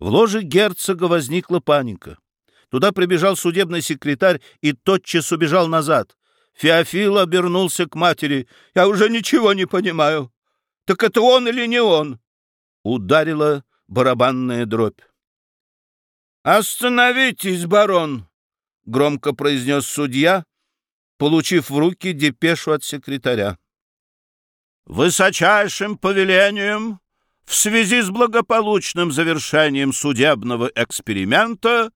В ложе герцога возникла паника. Туда прибежал судебный секретарь и тотчас убежал назад. Феофил обернулся к матери. «Я уже ничего не понимаю. Так это он или не он?» Ударила барабанная дробь. «Остановитесь, барон!» — громко произнес судья, получив в руки депешу от секретаря. «Высочайшим повелением в связи с благополучным завершением судебного эксперимента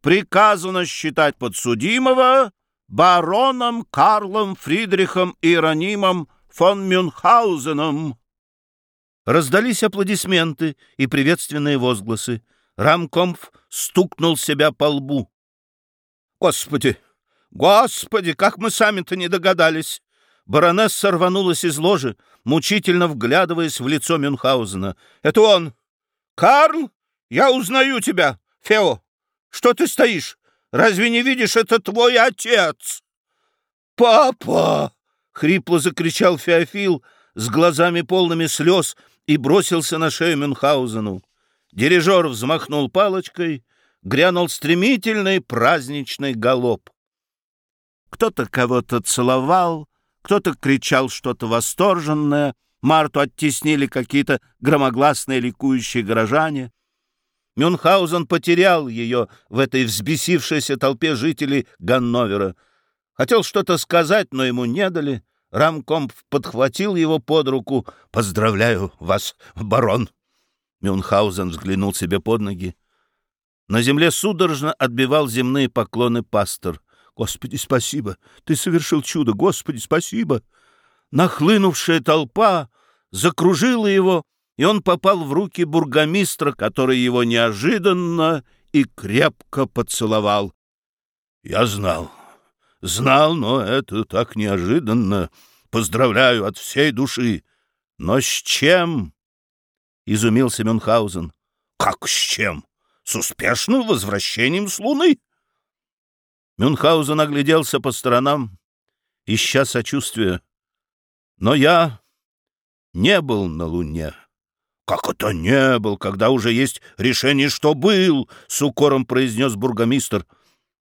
приказано считать подсудимого бароном Карлом Фридрихом Иеронимом фон Мюнхгаузеном. Раздались аплодисменты и приветственные возгласы. Рамкомф стукнул себя по лбу. «Господи! Господи, как мы сами-то не догадались!» Баронесса рванулась из ложи, мучительно вглядываясь в лицо Мюнхгаузена. «Это он! Карл, я узнаю тебя! Фео, что ты стоишь? Разве не видишь, это твой отец?» «Папа!» — хрипло закричал Феофил с глазами полными слез и бросился на шею Мюнхгаузену. Дирижер взмахнул палочкой, грянул стремительный праздничный галоп. Кто-то кого-то целовал, кто-то кричал что-то восторженное, Марту оттеснили какие-то громогласные ликующие горожане — Мюнхгаузен потерял ее в этой взбесившейся толпе жителей Ганновера. Хотел что-то сказать, но ему не дали. Рамкомп подхватил его под руку. «Поздравляю вас, барон!» Мюнхгаузен взглянул себе под ноги. На земле судорожно отбивал земные поклоны пастор. «Господи, спасибо! Ты совершил чудо! Господи, спасибо!» Нахлынувшая толпа закружила его, и он попал в руки бургомистра, который его неожиданно и крепко поцеловал. «Я знал, знал, но это так неожиданно. Поздравляю от всей души. Но с чем?» — изумился Мюнхгаузен. «Как с чем? С успешным возвращением с Луны?» Мюнхгаузен огляделся по сторонам, ища сочувствия. «Но я не был на Луне». «Как это не был, когда уже есть решение, что был?» — с укором произнес бургомистр.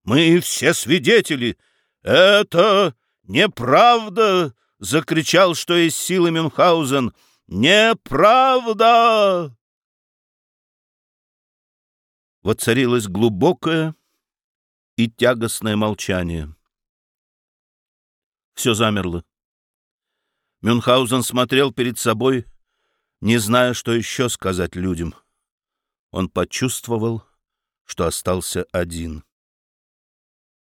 «Мы все свидетели. Это неправда!» — закричал, что из силы Мюнхгаузен. «Неправда!» Воцарилось глубокое и тягостное молчание. Все замерло. Мюнхгаузен смотрел перед собой — не зная, что еще сказать людям. Он почувствовал, что остался один.